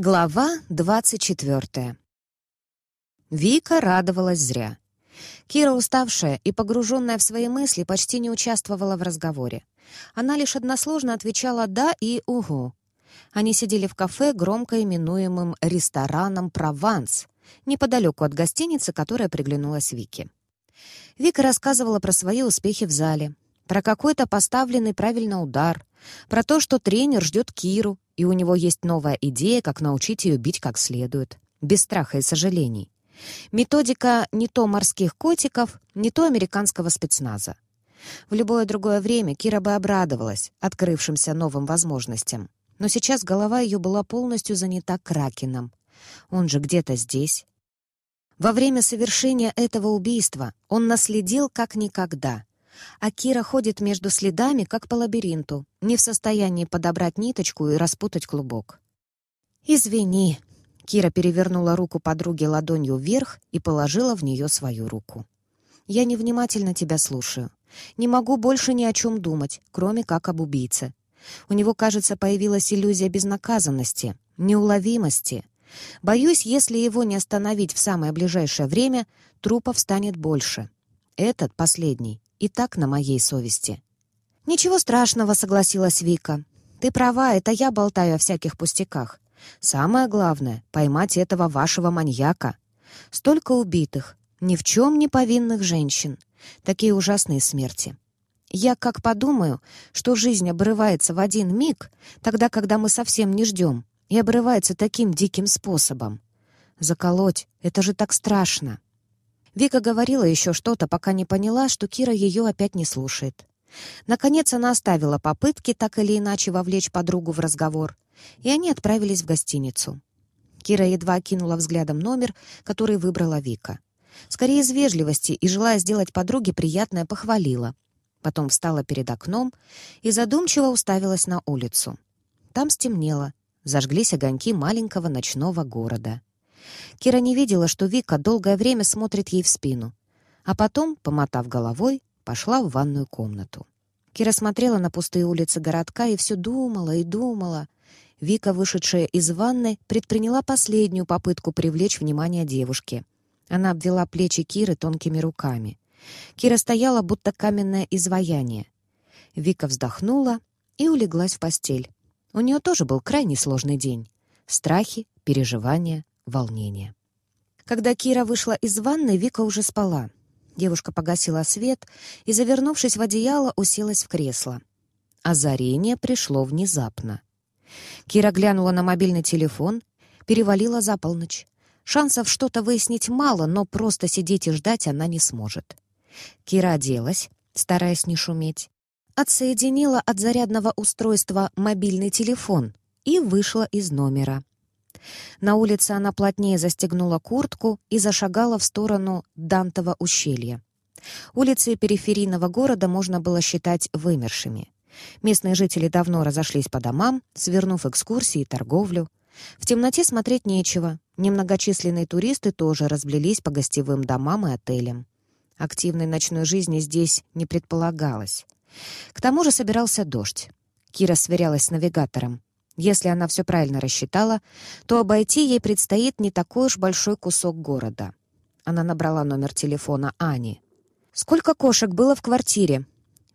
Глава двадцать четвертая. Вика радовалась зря. Кира, уставшая и погруженная в свои мысли, почти не участвовала в разговоре. Она лишь односложно отвечала «да» и «угу». Они сидели в кафе, громко именуемым рестораном «Прованс», неподалеку от гостиницы, которая приглянулась Вике. Вика рассказывала про свои успехи в зале, про какой-то поставленный правильно удар, про то, что тренер ждет Киру, и у него есть новая идея, как научить ее бить как следует, без страха и сожалений. Методика не то морских котиков, не то американского спецназа. В любое другое время Кира бы обрадовалась открывшимся новым возможностям. Но сейчас голова ее была полностью занята Кракеном. Он же где-то здесь. Во время совершения этого убийства он наследил как никогда а Кира ходит между следами, как по лабиринту, не в состоянии подобрать ниточку и распутать клубок. «Извини», — Кира перевернула руку подруги ладонью вверх и положила в нее свою руку. «Я невнимательно тебя слушаю. Не могу больше ни о чем думать, кроме как об убийце. У него, кажется, появилась иллюзия безнаказанности, неуловимости. Боюсь, если его не остановить в самое ближайшее время, трупов станет больше. Этот, последний, и так на моей совести. «Ничего страшного», — согласилась Вика. «Ты права, это я болтаю о всяких пустяках. Самое главное — поймать этого вашего маньяка. Столько убитых, ни в чем не повинных женщин. Такие ужасные смерти. Я как подумаю, что жизнь обрывается в один миг, тогда, когда мы совсем не ждем, и обрывается таким диким способом. Заколоть — это же так страшно. Вика говорила еще что-то, пока не поняла, что Кира ее опять не слушает. Наконец она оставила попытки так или иначе вовлечь подругу в разговор, и они отправились в гостиницу. Кира едва кинула взглядом номер, который выбрала Вика. Скорее из вежливости и, желая сделать подруге приятное, похвалила. Потом встала перед окном и задумчиво уставилась на улицу. Там стемнело, зажглись огоньки маленького ночного города. Кира не видела, что Вика долгое время смотрит ей в спину, а потом, помотав головой, пошла в ванную комнату. Кира смотрела на пустые улицы городка и все думала и думала. Вика, вышедшая из ванны, предприняла последнюю попытку привлечь внимание девушки. Она обвела плечи Киры тонкими руками. Кира стояла, будто каменное изваяние. Вика вздохнула и улеглась в постель. У нее тоже был крайне сложный день. Страхи, переживания, волнение. Когда Кира вышла из ванной, Вика уже спала. Девушка погасила свет и, завернувшись в одеяло, уселась в кресло. Озарение пришло внезапно. Кира глянула на мобильный телефон, перевалила за полночь. Шансов что-то выяснить мало, но просто сидеть и ждать она не сможет. Кира оделась, стараясь не шуметь, отсоединила от зарядного устройства мобильный телефон и вышла из номера. На улице она плотнее застегнула куртку и зашагала в сторону Дантова ущелья. Улицы периферийного города можно было считать вымершими. Местные жители давно разошлись по домам, свернув экскурсии и торговлю. В темноте смотреть нечего. Немногочисленные туристы тоже разблились по гостевым домам и отелям. Активной ночной жизни здесь не предполагалось. К тому же собирался дождь. Кира сверялась с навигатором. Если она все правильно рассчитала, то обойти ей предстоит не такой уж большой кусок города. Она набрала номер телефона Ани. «Сколько кошек было в квартире?»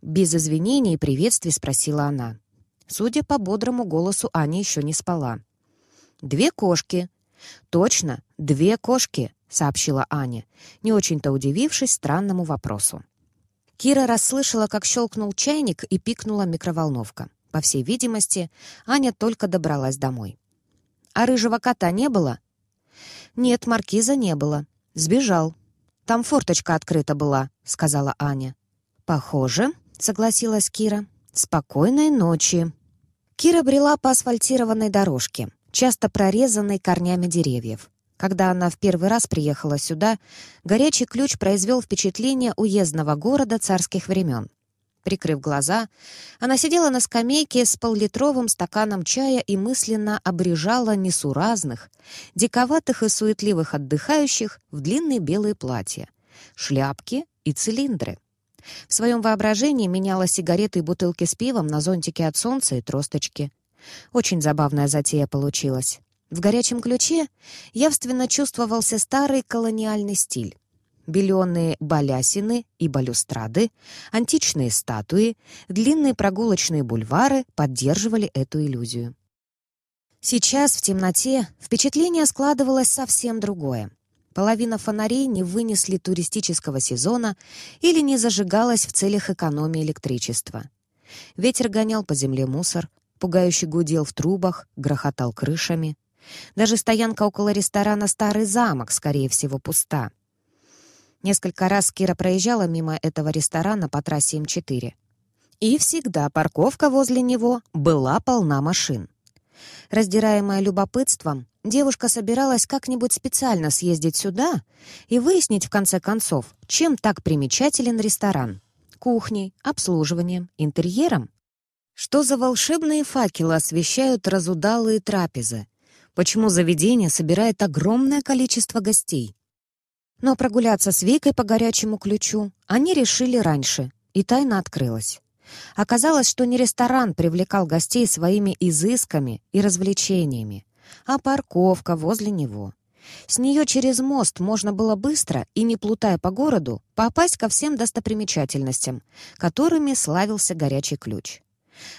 Без извинений и приветствий спросила она. Судя по бодрому голосу, Аня еще не спала. «Две кошки». «Точно, две кошки», — сообщила Аня, не очень-то удивившись странному вопросу. Кира расслышала, как щелкнул чайник и пикнула микроволновка. По всей видимости, Аня только добралась домой. «А рыжего кота не было?» «Нет, маркиза не было. Сбежал. Там форточка открыта была», — сказала Аня. «Похоже», — согласилась Кира. «Спокойной ночи». Кира брела по асфальтированной дорожке, часто прорезанной корнями деревьев. Когда она в первый раз приехала сюда, горячий ключ произвел впечатление уездного города царских времен. Прикрыв глаза, она сидела на скамейке с поллитровым стаканом чая и мысленно обрежала несуразных, диковатых и суетливых отдыхающих в длинные белые платья, шляпки и цилиндры. В своем воображении меняла сигареты и бутылки с пивом на зонтики от солнца и тросточки. Очень забавная затея получилась. В горячем ключе явственно чувствовался старый колониальный стиль. Беленые балясины и балюстрады, античные статуи, длинные прогулочные бульвары поддерживали эту иллюзию. Сейчас, в темноте, впечатление складывалось совсем другое. Половина фонарей не вынесли туристического сезона или не зажигалась в целях экономии электричества. Ветер гонял по земле мусор, пугающе гудел в трубах, грохотал крышами. Даже стоянка около ресторана «Старый замок», скорее всего, пуста. Несколько раз Кира проезжала мимо этого ресторана по трассе М4. И всегда парковка возле него была полна машин. Раздираемая любопытством, девушка собиралась как-нибудь специально съездить сюда и выяснить, в конце концов, чем так примечателен ресторан. Кухней, обслуживанием, интерьером? Что за волшебные факелы освещают разудалые трапезы? почему заведение собирает огромное количество гостей. Но прогуляться с Викой по горячему ключу они решили раньше, и тайна открылась. Оказалось, что не ресторан привлекал гостей своими изысками и развлечениями, а парковка возле него. С нее через мост можно было быстро и, не плутая по городу, попасть ко всем достопримечательностям, которыми славился горячий ключ.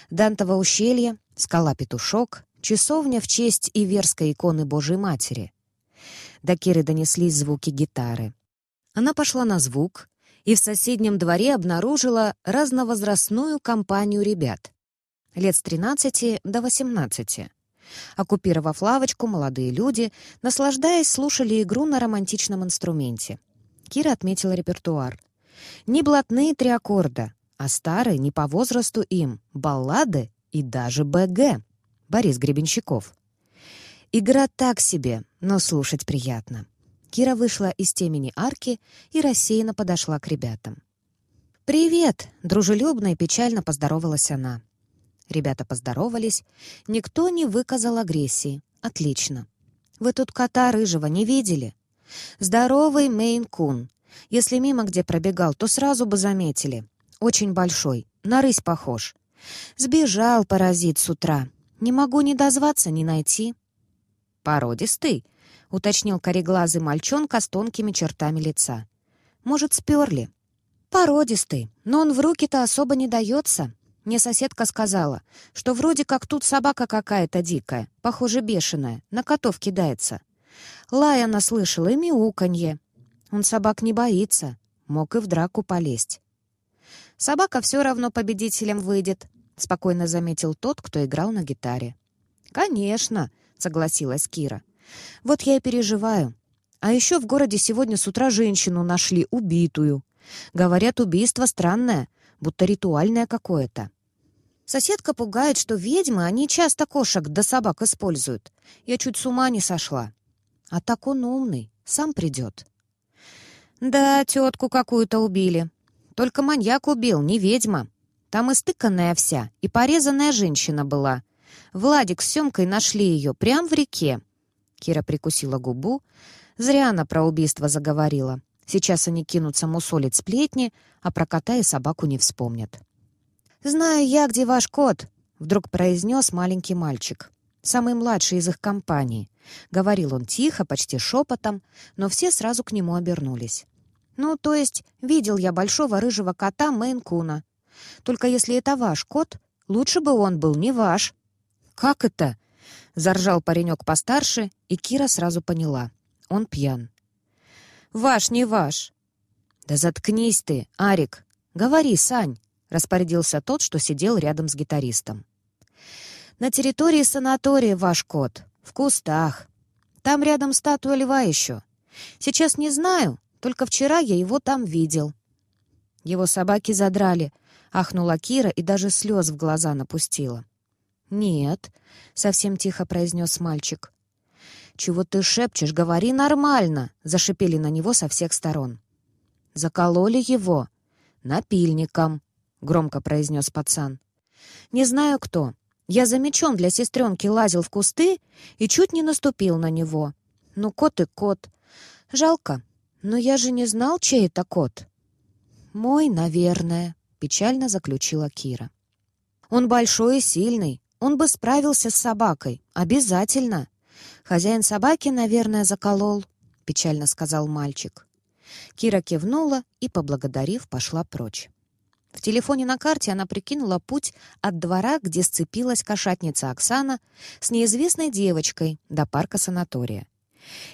Дантово ущелье, скала-петушок, часовня в честь Иверской иконы Божьей Матери. До Киры донеслись звуки гитары. Она пошла на звук и в соседнем дворе обнаружила разновозрастную компанию ребят. Лет с 13 до 18. Оккупировав лавочку, молодые люди, наслаждаясь, слушали игру на романтичном инструменте. Кира отметила репертуар. Не блатные три аккорда, а старые, не по возрасту им, баллады и даже БГ. Борис Гребенщиков. Игра так себе, но слушать приятно. Кира вышла из темени арки и рассеянно подошла к ребятам. «Привет!» — дружелюбно и печально поздоровалась она. Ребята поздоровались. Никто не выказал агрессии. Отлично. «Вы тут кота рыжего не видели?» «Здоровый Мейн-кун. Если мимо где пробегал, то сразу бы заметили. Очень большой, на рысь похож. Сбежал паразит с утра. Не могу ни дозваться, ни найти». «Породистый», — уточнил кореглазый мальчонка с тонкими чертами лица. «Может, сперли?» «Породистый, но он в руки-то особо не дается. Мне соседка сказала, что вроде как тут собака какая-то дикая, похоже, бешеная, на котов кидается. Лай она слышала и мяуканье. Он собак не боится, мог и в драку полезть. Собака все равно победителем выйдет, — спокойно заметил тот, кто играл на гитаре. «Конечно», — согласилась Кира. «Вот я и переживаю. А еще в городе сегодня с утра женщину нашли, убитую. Говорят, убийство странное, будто ритуальное какое-то. Соседка пугает, что ведьмы, они часто кошек да собак используют. Я чуть с ума не сошла. А так он умный, сам придет». «Да, тетку какую-то убили. Только маньяк убил, не ведьма», там истыканная вся и порезанная женщина была. Владик с Семкой нашли ее прямо в реке. Кира прикусила губу. Зря она про убийство заговорила. Сейчас они кинутся мусолить сплетни, а про кота и собаку не вспомнят. «Знаю я, где ваш кот», — вдруг произнес маленький мальчик. Самый младший из их компании. Говорил он тихо, почти шепотом, но все сразу к нему обернулись. «Ну, то есть, видел я большого рыжего кота Мейн-куна. Только если это ваш кот, лучше бы он был не ваш». «Как это?» — заржал паренек постарше, и Кира сразу поняла. Он пьян. «Ваш, не ваш». «Да заткнись ты, Арик. Говори, Сань», — распорядился тот, что сидел рядом с гитаристом. «На территории санатория ваш кот. В кустах. Там рядом статуя льва еще. Сейчас не знаю, только вчера я его там видел». Его собаки задрали — Ахнула Кира и даже слез в глаза напустила. «Нет», — совсем тихо произнес мальчик. «Чего ты шепчешь? Говори нормально!» — зашипели на него со всех сторон. «Закололи его напильником», — громко произнес пацан. «Не знаю кто. Я за мечом для сестренки лазил в кусты и чуть не наступил на него. Ну, кот и кот. Жалко, но я же не знал, чей это кот». «Мой, наверное», печально заключила Кира. «Он большой и сильный. Он бы справился с собакой. Обязательно. «Хозяин собаки, наверное, заколол», — печально сказал мальчик. Кира кивнула и, поблагодарив, пошла прочь. В телефоне на карте она прикинула путь от двора, где сцепилась кошатница Оксана, с неизвестной девочкой до парка санатория.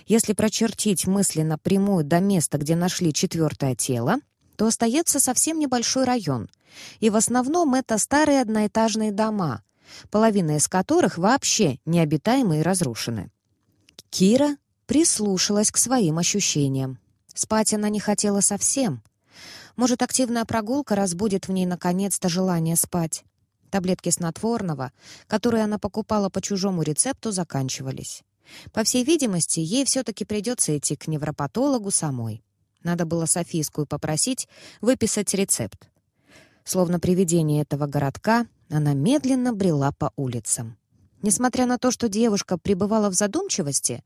Если прочертить мысленно прямую до места, где нашли четвертое тело, то остается совсем небольшой район, и в основном это старые одноэтажные дома, половина из которых вообще необитаемы и разрушены. Кира прислушалась к своим ощущениям. Спать она не хотела совсем. Может, активная прогулка разбудит в ней наконец-то желание спать. Таблетки снотворного, которые она покупала по чужому рецепту, заканчивались. По всей видимости, ей все-таки придется идти к невропатологу самой. Надо было Софийскую попросить выписать рецепт. Словно привидение этого городка, она медленно брела по улицам. Несмотря на то, что девушка пребывала в задумчивости,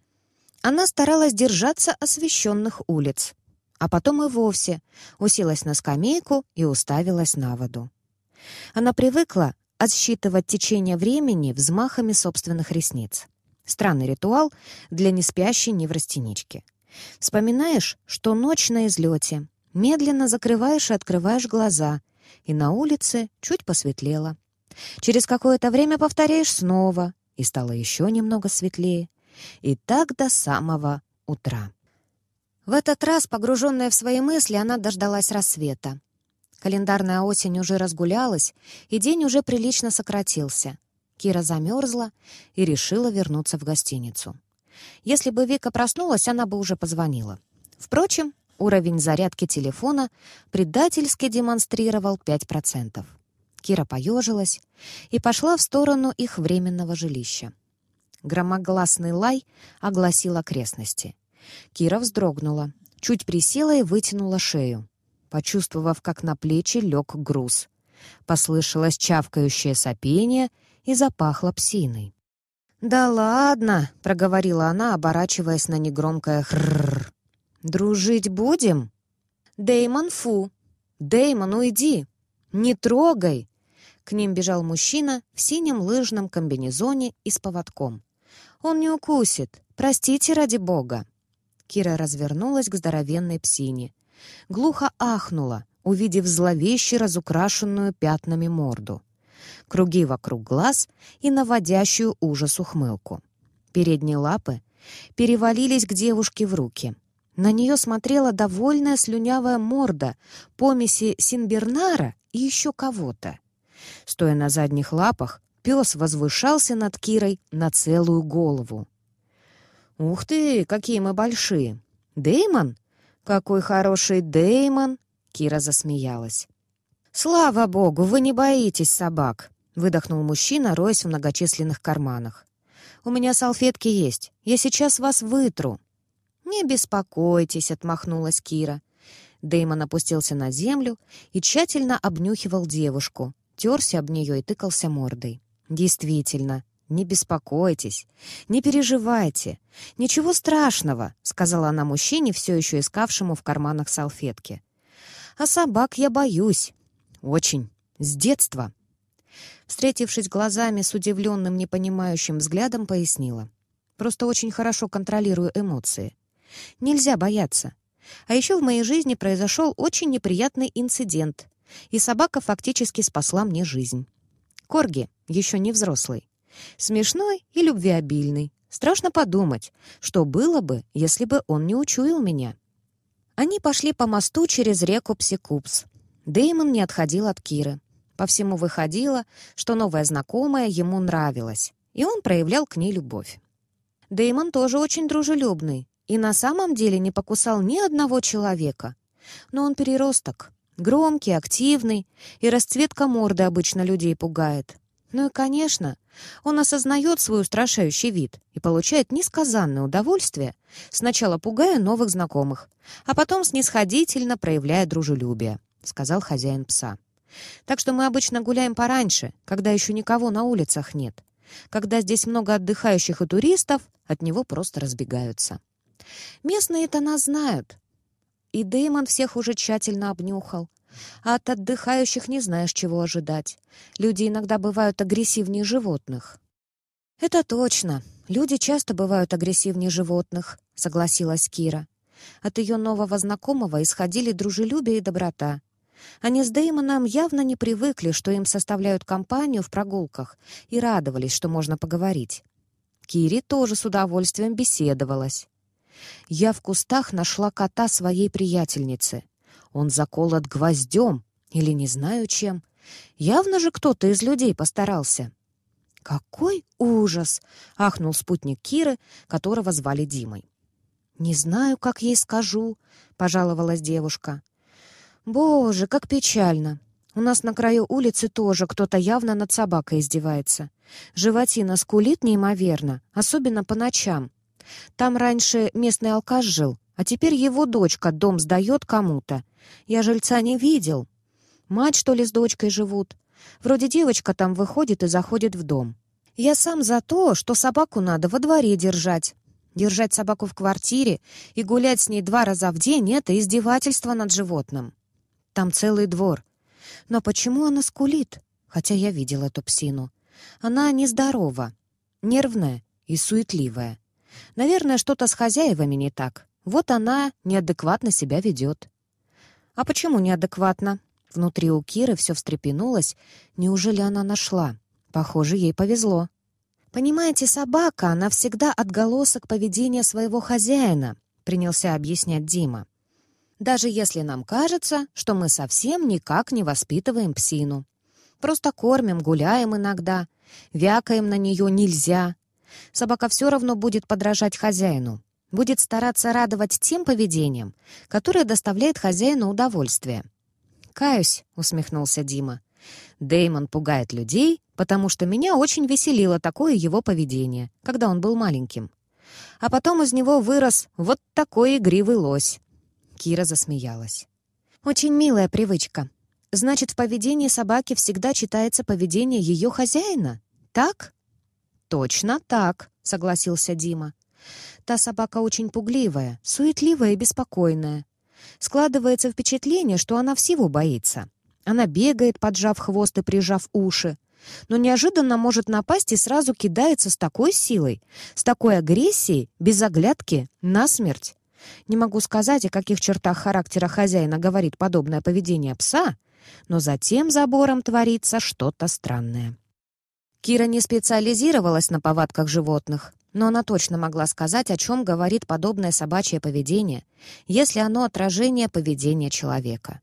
она старалась держаться освещенных улиц, а потом и вовсе уселась на скамейку и уставилась на воду. Она привыкла отсчитывать течение времени взмахами собственных ресниц. Странный ритуал для неспящей неврастенички. Вспоминаешь, что ночь на излете, медленно закрываешь и открываешь глаза, и на улице чуть посветлело. Через какое-то время повторяешь снова, и стало еще немного светлее. И так до самого утра. В этот раз, погруженная в свои мысли, она дождалась рассвета. Календарная осень уже разгулялась, и день уже прилично сократился. Кира замерзла и решила вернуться в гостиницу. Если бы Вика проснулась, она бы уже позвонила. Впрочем, уровень зарядки телефона предательски демонстрировал 5%. Кира поежилась и пошла в сторону их временного жилища. Громогласный лай огласил окрестности. Кира вздрогнула, чуть присела и вытянула шею, почувствовав, как на плечи лег груз. Послышалось чавкающее сопение — и запахло псиной. «Да ладно!» — проговорила она, оборачиваясь на негромкое «хрррр». «Дружить будем?» «Дэймон, фу! Дэймон, уйди! Не трогай!» К ним бежал мужчина в синем лыжном комбинезоне и с поводком. «Он не укусит! Простите ради бога!» Кира развернулась к здоровенной псине. Глухо ахнула, увидев зловеще разукрашенную пятнами морду круги вокруг глаз и наводящую ужас ухмылку. Передние лапы перевалились к девушке в руки. На нее смотрела довольная слюнявая морда помеси Синбернара и еще кого-то. Стоя на задних лапах, пес возвышался над Кирой на целую голову. «Ух ты, какие мы большие! Деймон? Какой хороший Деймон!» Кира засмеялась. «Слава богу, вы не боитесь собак!» — выдохнул мужчина, роясь в многочисленных карманах. «У меня салфетки есть. Я сейчас вас вытру». «Не беспокойтесь», — отмахнулась Кира. Дэймон опустился на землю и тщательно обнюхивал девушку, терся об нее и тыкался мордой. «Действительно, не беспокойтесь, не переживайте. Ничего страшного», — сказала она мужчине, все еще искавшему в карманах салфетки. «А собак я боюсь. Очень. С детства». Встретившись глазами с удивленным, непонимающим взглядом, пояснила. «Просто очень хорошо контролирую эмоции. Нельзя бояться. А еще в моей жизни произошел очень неприятный инцидент, и собака фактически спасла мне жизнь. Корги еще не взрослый. Смешной и любвеобильный. Страшно подумать, что было бы, если бы он не учуял меня». Они пошли по мосту через реку Псикупс. Деймон не отходил от Киры. По всему выходило, что новая знакомая ему нравилась, и он проявлял к ней любовь. Дэймон тоже очень дружелюбный и на самом деле не покусал ни одного человека. Но он переросток, громкий, активный, и расцветка морды обычно людей пугает. Ну и, конечно, он осознает свой устрашающий вид и получает несказанное удовольствие, сначала пугая новых знакомых, а потом снисходительно проявляя дружелюбие, сказал хозяин пса. Так что мы обычно гуляем пораньше, когда еще никого на улицах нет. Когда здесь много отдыхающих и туристов, от него просто разбегаются. Местные-то нас знают. И Дэймон всех уже тщательно обнюхал. А от отдыхающих не знаешь, чего ожидать. Люди иногда бывают агрессивнее животных. «Это точно», «Люди часто бывают агрессивнее животных», — согласилась Кира. От ее нового знакомого исходили дружелюбие и доброта. Они с Дэймоном явно не привыкли, что им составляют компанию в прогулках, и радовались, что можно поговорить. Кири тоже с удовольствием беседовалась. Я в кустах нашла кота своей приятельницы. Он заколот гвоздем или не знаю чем. Явно же кто-то из людей постарался. «Какой ужас!» — ахнул спутник Киры, которого звали Димой. «Не знаю, как ей скажу», — пожаловалась девушка. «Боже, как печально! У нас на краю улицы тоже кто-то явно над собакой издевается. Животина скулит неимоверно, особенно по ночам. Там раньше местный алкаш жил, а теперь его дочка дом сдает кому-то. Я жильца не видел. Мать, что ли, с дочкой живут? Вроде девочка там выходит и заходит в дом. Я сам за то, что собаку надо во дворе держать. Держать собаку в квартире и гулять с ней два раза в день — это издевательство над животным. Там целый двор. Но почему она скулит? Хотя я видел эту псину. Она нездорова, нервная и суетливая. Наверное, что-то с хозяевами не так. Вот она неадекватно себя ведет. А почему неадекватно? Внутри у Киры все встрепенулось. Неужели она нашла? Похоже, ей повезло. «Понимаете, собака, она всегда отголосок поведения своего хозяина», принялся объяснять Дима даже если нам кажется, что мы совсем никак не воспитываем псину. Просто кормим, гуляем иногда, вякаем на нее нельзя. Собака все равно будет подражать хозяину, будет стараться радовать тем поведением, которое доставляет хозяину удовольствие. «Каюсь», — усмехнулся Дима. Деймон пугает людей, потому что меня очень веселило такое его поведение, когда он был маленьким. А потом из него вырос вот такой игривый лось. Кира засмеялась. «Очень милая привычка. Значит, в поведении собаки всегда читается поведение ее хозяина, так?» «Точно так», — согласился Дима. «Та собака очень пугливая, суетливая и беспокойная. Складывается впечатление, что она всего боится. Она бегает, поджав хвост и прижав уши, но неожиданно может напасть и сразу кидается с такой силой, с такой агрессией, без оглядки, насмерть. Не могу сказать, о каких чертах характера хозяина говорит подобное поведение пса, но за тем забором творится что-то странное. Кира не специализировалась на повадках животных, но она точно могла сказать, о чем говорит подобное собачье поведение, если оно отражение поведения человека.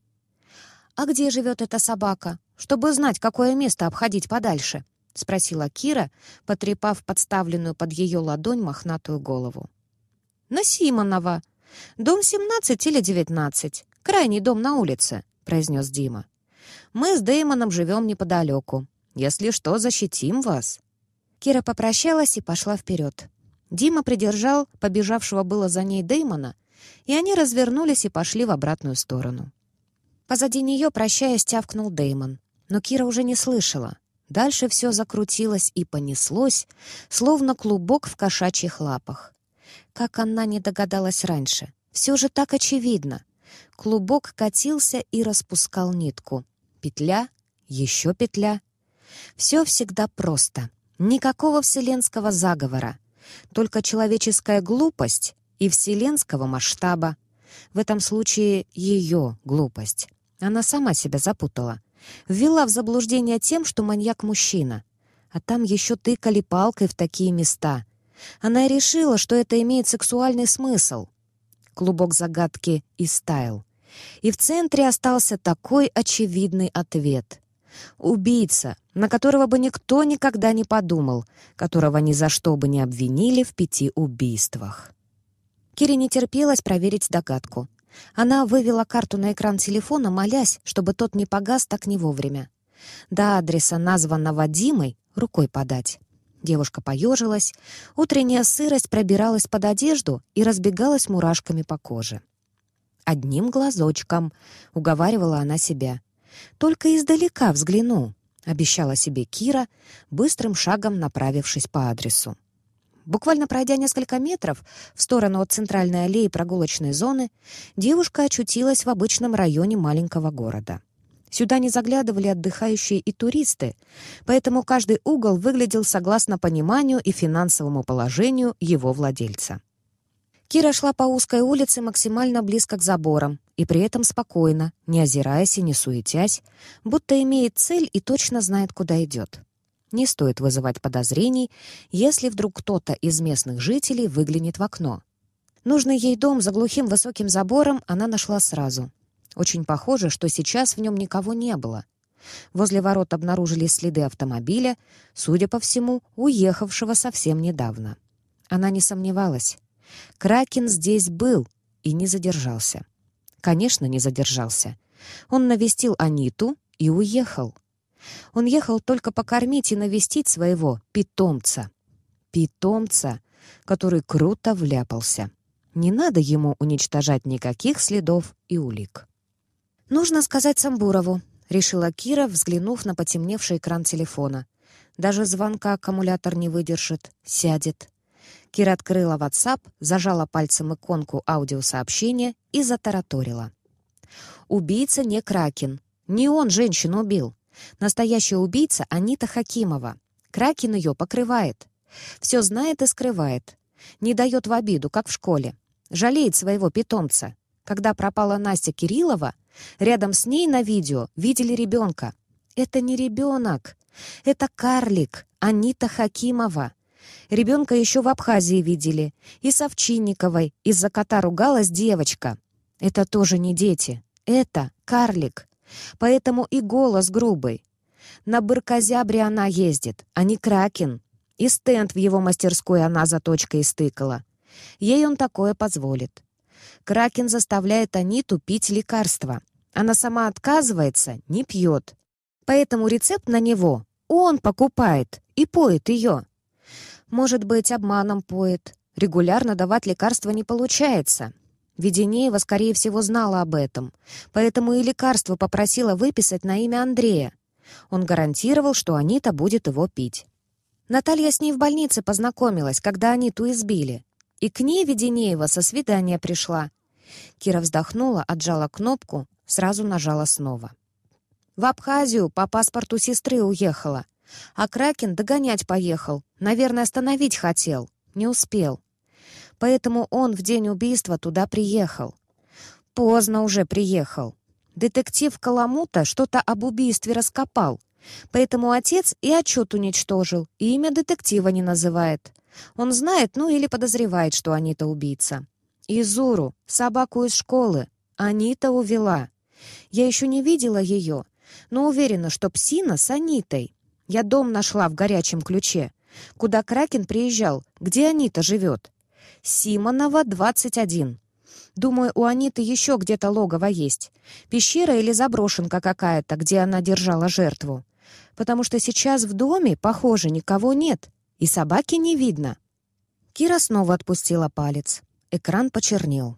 «А где живет эта собака, чтобы знать, какое место обходить подальше?» — спросила Кира, потрепав подставленную под ее ладонь мохнатую голову. «На Симонова», «Дом 17 или 19. Крайний дом на улице», — произнес Дима. «Мы с Дэймоном живем неподалеку. Если что, защитим вас». Кира попрощалась и пошла вперед. Дима придержал побежавшего было за ней Дэймона, и они развернулись и пошли в обратную сторону. Позади нее, прощаясь, тявкнул Дэймон. Но Кира уже не слышала. Дальше все закрутилось и понеслось, словно клубок в кошачьих лапах. Как она не догадалась раньше? Все же так очевидно. Клубок катился и распускал нитку. Петля, еще петля. Все всегда просто. Никакого вселенского заговора. Только человеческая глупость и вселенского масштаба. В этом случае ее глупость. Она сама себя запутала. Ввела в заблуждение тем, что маньяк мужчина. А там еще тыкали палкой в такие места — она решила, что это имеет сексуальный смысл. Клубок загадки истаял. И в центре остался такой очевидный ответ. Убийца, на которого бы никто никогда не подумал, которого ни за что бы не обвинили в пяти убийствах. Кире не терпелось проверить догадку. Она вывела карту на экран телефона, молясь, чтобы тот не погас так не вовремя. До адреса, названного Димой, рукой подать. Девушка поежилась, утренняя сырость пробиралась под одежду и разбегалась мурашками по коже. «Одним глазочком», — уговаривала она себя. «Только издалека взгляну», — обещала себе Кира, быстрым шагом направившись по адресу. Буквально пройдя несколько метров в сторону от центральной аллеи прогулочной зоны, девушка очутилась в обычном районе маленького города. Сюда не заглядывали отдыхающие и туристы, поэтому каждый угол выглядел согласно пониманию и финансовому положению его владельца. Кира шла по узкой улице максимально близко к заборам и при этом спокойно, не озираясь и не суетясь, будто имеет цель и точно знает, куда идет. Не стоит вызывать подозрений, если вдруг кто-то из местных жителей выглянет в окно. Нужный ей дом за глухим высоким забором она нашла сразу. Очень похоже, что сейчас в нем никого не было. Возле ворот обнаружились следы автомобиля, судя по всему, уехавшего совсем недавно. Она не сомневалась. Кракен здесь был и не задержался. Конечно, не задержался. Он навестил Аниту и уехал. Он ехал только покормить и навестить своего питомца. Питомца, который круто вляпался. Не надо ему уничтожать никаких следов и улик. «Нужно сказать Самбурову», — решила Кира, взглянув на потемневший экран телефона. «Даже звонка аккумулятор не выдержит, сядет». Кира открыла WhatsApp, зажала пальцем иконку аудиосообщения и затараторила. «Убийца не Кракен. Не он женщину убил. Настоящая убийца Анита Хакимова. Кракен ее покрывает. Все знает и скрывает. Не дает в обиду, как в школе. Жалеет своего питомца. Когда пропала Настя Кириллова, рядом с ней на видео видели ребенка. Это не ребенок. Это карлик, Анита Хакимова. Ребенка еще в Абхазии видели. И с Овчинниковой из-за кота ругалась девочка. Это тоже не дети. Это карлик. Поэтому и голос грубый. На быркозябре она ездит, а не кракен. И стенд в его мастерской она заточкой стыкала. Ей он такое позволит. Кракен заставляет Аниту пить лекарства. Она сама отказывается, не пьет. Поэтому рецепт на него он покупает и поет ее. Может быть, обманом поет. Регулярно давать лекарства не получается. Веденеева, скорее всего, знала об этом, поэтому и лекарство попросила выписать на имя Андрея. Он гарантировал, что Анита будет его пить. Наталья с ней в больнице познакомилась, когда Аниту избили. И к ней Веденеева со свидания пришла. Кира вздохнула, отжала кнопку, сразу нажала снова. В Абхазию по паспорту сестры уехала. А Кракен догонять поехал. Наверное, остановить хотел. Не успел. Поэтому он в день убийства туда приехал. Поздно уже приехал. Детектив Каламута что-то об убийстве раскопал. Поэтому отец и отчет уничтожил, и имя детектива не называет. Он знает, ну или подозревает, что Анита убийца. И Зуру, собаку из школы, Анита увела. Я еще не видела ее, но уверена, что псина с Анитой. Я дом нашла в горячем ключе. Куда Кракен приезжал? Где Анита живет? Симонова, 21. Думаю, у Аниты еще где-то логово есть. Пещера или заброшенка какая-то, где она держала жертву. Потому что сейчас в доме, похоже, никого нет. И собаки не видно. Кира снова отпустила палец. Экран почернел.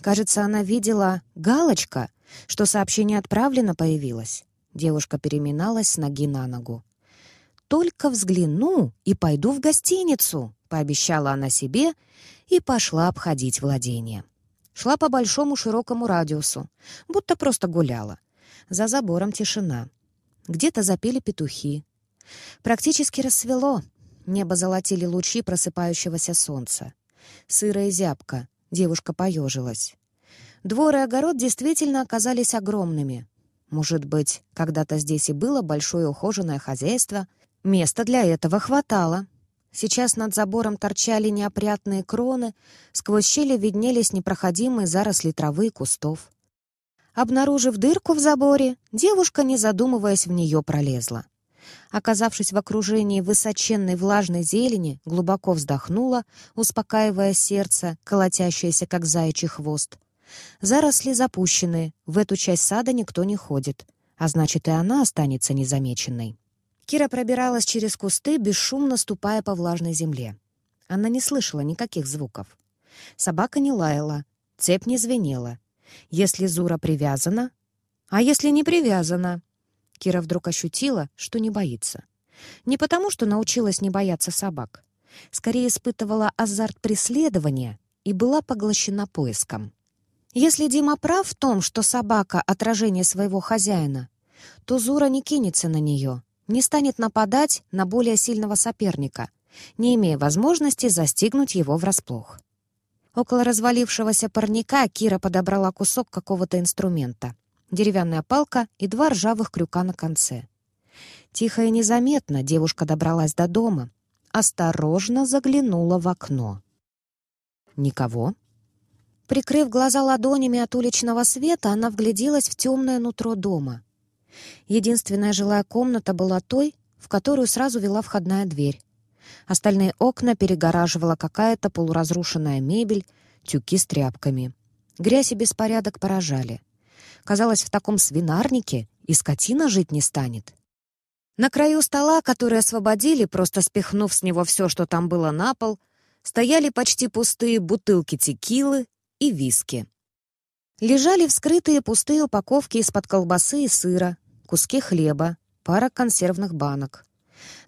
Кажется, она видела галочка, что сообщение отправлено появилось. Девушка переминалась с ноги на ногу только взгляну и пойду в гостиницу», — пообещала она себе и пошла обходить владение. Шла по большому широкому радиусу, будто просто гуляла. За забором тишина. Где-то запели петухи. Практически рассвело. Небо золотили лучи просыпающегося солнца. Сыро и зябко. Девушка поежилась. Двор и огород действительно оказались огромными. Может быть, когда-то здесь и было большое ухоженное хозяйство, Места для этого хватало. Сейчас над забором торчали неопрятные кроны, сквозь щели виднелись непроходимые заросли травы и кустов. Обнаружив дырку в заборе, девушка, не задумываясь, в нее пролезла. Оказавшись в окружении высоченной влажной зелени, глубоко вздохнула, успокаивая сердце, колотящееся, как заячий хвост. Заросли запущены, в эту часть сада никто не ходит, а значит, и она останется незамеченной. Кира пробиралась через кусты, бесшумно ступая по влажной земле. Она не слышала никаких звуков. Собака не лаяла, цепь не звенела. Если Зура привязана... А если не привязана? Кира вдруг ощутила, что не боится. Не потому, что научилась не бояться собак. Скорее испытывала азарт преследования и была поглощена поиском. Если Дима прав в том, что собака — отражение своего хозяина, то Зура не кинется на нее, не станет нападать на более сильного соперника, не имея возможности застигнуть его врасплох. Около развалившегося парника Кира подобрала кусок какого-то инструмента. Деревянная палка и два ржавых крюка на конце. Тихо и незаметно девушка добралась до дома, осторожно заглянула в окно. Никого. Прикрыв глаза ладонями от уличного света, она вгляделась в темное нутро дома. Единственная жилая комната была той, в которую сразу вела входная дверь. Остальные окна перегораживала какая-то полуразрушенная мебель, тюки с тряпками. Грязь и беспорядок поражали. Казалось, в таком свинарнике и скотина жить не станет. На краю стола, который освободили, просто спихнув с него все, что там было на пол, стояли почти пустые бутылки текилы и виски. Лежали вскрытые пустые упаковки из-под колбасы и сыра, куски хлеба, пара консервных банок.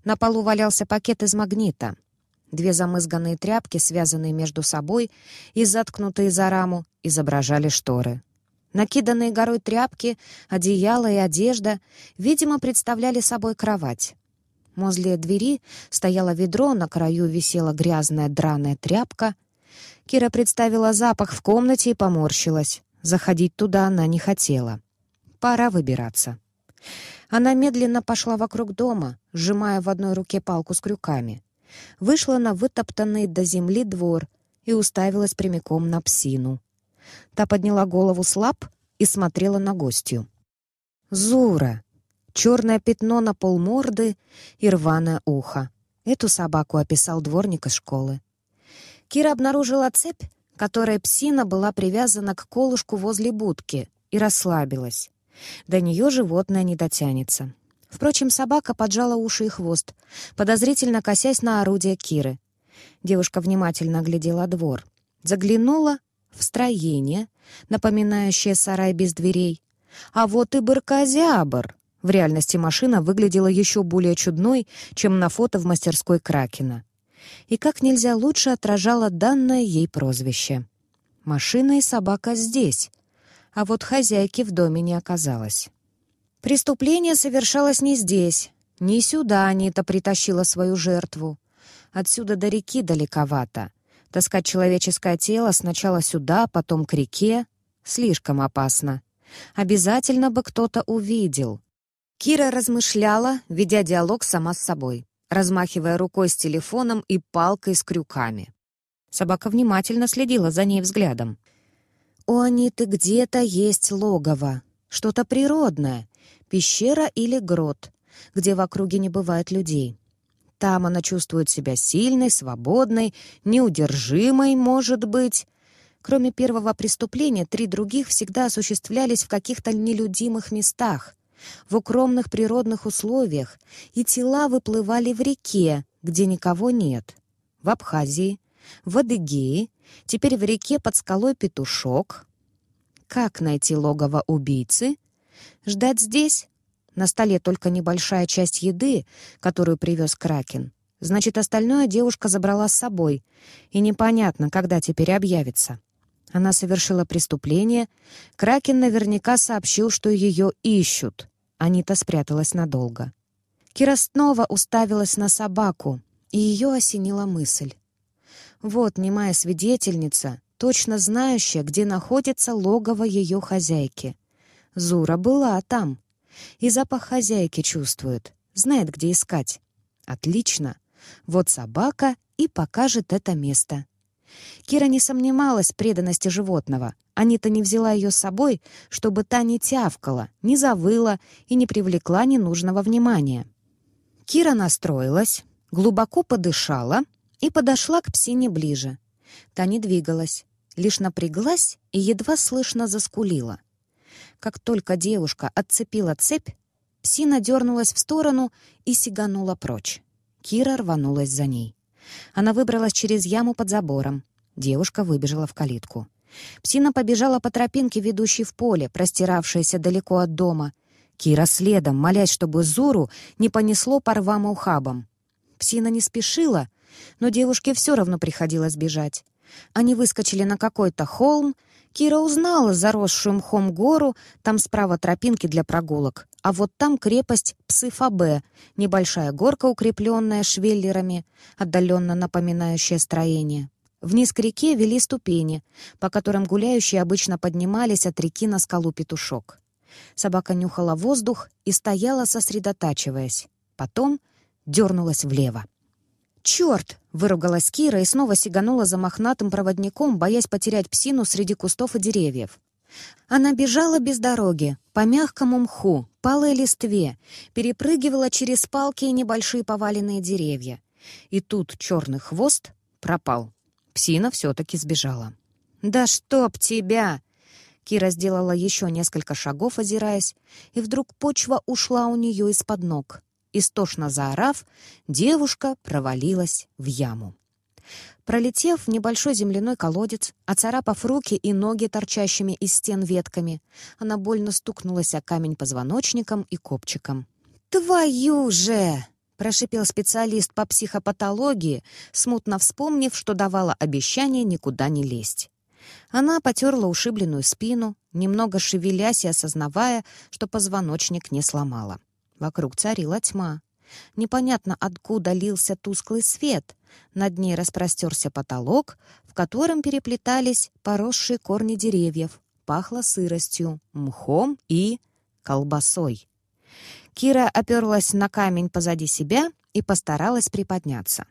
На полу валялся пакет из магнита. Две замызганные тряпки, связанные между собой и заткнутые за раму, изображали шторы. Накиданные горой тряпки, одеяло и одежда, видимо, представляли собой кровать. Возле двери стояло ведро, на краю висела грязная драная тряпка. Кира представила запах в комнате и поморщилась. Заходить туда она не хотела. Пора выбираться. Она медленно пошла вокруг дома, сжимая в одной руке палку с крюками. Вышла на вытоптанный до земли двор и уставилась прямиком на псину. Та подняла голову слаб и смотрела на гостью. «Зура!» Черное пятно на полморды и рваное ухо. Эту собаку описал дворник из школы. Кира обнаружила цепь, которой псина была привязана к колышку возле будки, и расслабилась. До нее животное не дотянется. Впрочем, собака поджала уши и хвост, подозрительно косясь на орудие Киры. Девушка внимательно оглядела двор. Заглянула в строение, напоминающее сарай без дверей. А вот и баркозябр. В реальности машина выглядела еще более чудной, чем на фото в мастерской Кракена. И как нельзя лучше отражала данное ей прозвище. Машина и собака здесь, а вот хозяйки в доме не оказалось. Преступление совершалось не здесь, не сюда Анита притащила свою жертву. Отсюда до реки далековато. Таскать человеческое тело сначала сюда, потом к реке — слишком опасно. Обязательно бы кто-то увидел. Кира размышляла, ведя диалог сама с собой, размахивая рукой с телефоном и палкой с крюками. Собака внимательно следила за ней взглядом. У Аниты где-то есть логово, что-то природное, пещера или грот, где в округе не бывает людей. Там она чувствует себя сильной, свободной, неудержимой, может быть. Кроме первого преступления, три других всегда осуществлялись в каких-то нелюдимых местах, в укромных природных условиях, и тела выплывали в реке, где никого нет. В Абхазии, в Адыгее, теперь в реке под скалой Петушок. Как найти логово убийцы? Ждать здесь? На столе только небольшая часть еды, которую привез Кракен. Значит, остальное девушка забрала с собой, и непонятно, когда теперь объявится. Она совершила преступление. Кракен наверняка сообщил, что ее ищут. Анита спряталась надолго. Кира снова уставилась на собаку, и ее осенила мысль. Вот немая свидетельница, точно знающая, где находится логово ее хозяйки. Зура была там. И запах хозяйки чувствует, знает, где искать. Отлично. Вот собака и покажет это место. Кира не сомневалась в преданности животного. Анита не взяла ее с собой, чтобы та не тявкала, не завыла и не привлекла ненужного внимания. Кира настроилась, глубоко подышала — и подошла к псине ближе. Та не двигалась, лишь напряглась и едва слышно заскулила. Как только девушка отцепила цепь, псина дернулась в сторону и сиганула прочь. Кира рванулась за ней. Она выбралась через яму под забором. Девушка выбежала в калитку. Псина побежала по тропинке, ведущей в поле, простиравшееся далеко от дома. Кира следом, молясь, чтобы Зуру не понесло по рвам и ухабам. Псина не спешила, но девушке все равно приходилось бежать. Они выскочили на какой-то холм Кира узнала заросшую мхом гору, там справа тропинки для прогулок, а вот там крепость Псыфабе, небольшая горка, укрепленная швеллерами, отдаленно напоминающая строение. Вниз к реке вели ступени, по которым гуляющие обычно поднимались от реки на скалу петушок. Собака нюхала воздух и стояла, сосредотачиваясь. Потом дернулась влево. «Черт!» — выругалась Кира и снова сиганула за мохнатым проводником, боясь потерять псину среди кустов и деревьев. Она бежала без дороги, по мягкому мху, палой листве, перепрыгивала через палки и небольшие поваленные деревья. И тут черный хвост пропал. Псина все-таки сбежала. «Да чтоб тебя!» Кира сделала еще несколько шагов, озираясь, и вдруг почва ушла у нее из-под ног. Истошно заорав, девушка провалилась в яму. Пролетев в небольшой земляной колодец, оцарапав руки и ноги торчащими из стен ветками, она больно стукнулась о камень позвоночником и копчиком. «Твою же!» — прошипел специалист по психопатологии, смутно вспомнив, что давала обещание никуда не лезть. Она потерла ушибленную спину, немного шевелясь и осознавая, что позвоночник не сломала. Вокруг царила тьма. Непонятно, откуда лился тусклый свет. Над ней распростерся потолок, в котором переплетались поросшие корни деревьев. Пахло сыростью, мхом и колбасой. Кира оперлась на камень позади себя и постаралась приподняться.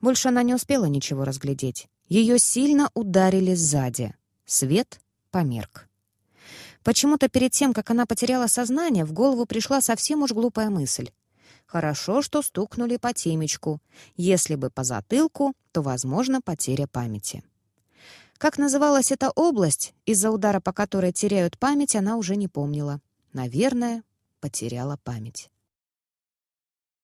Больше она не успела ничего разглядеть. Ее сильно ударили сзади. Свет померк. Почему-то перед тем, как она потеряла сознание, в голову пришла совсем уж глупая мысль. Хорошо, что стукнули по темечку. Если бы по затылку, то, возможно, потеря памяти. Как называлась эта область, из-за удара по которой теряют память, она уже не помнила. Наверное, потеряла память.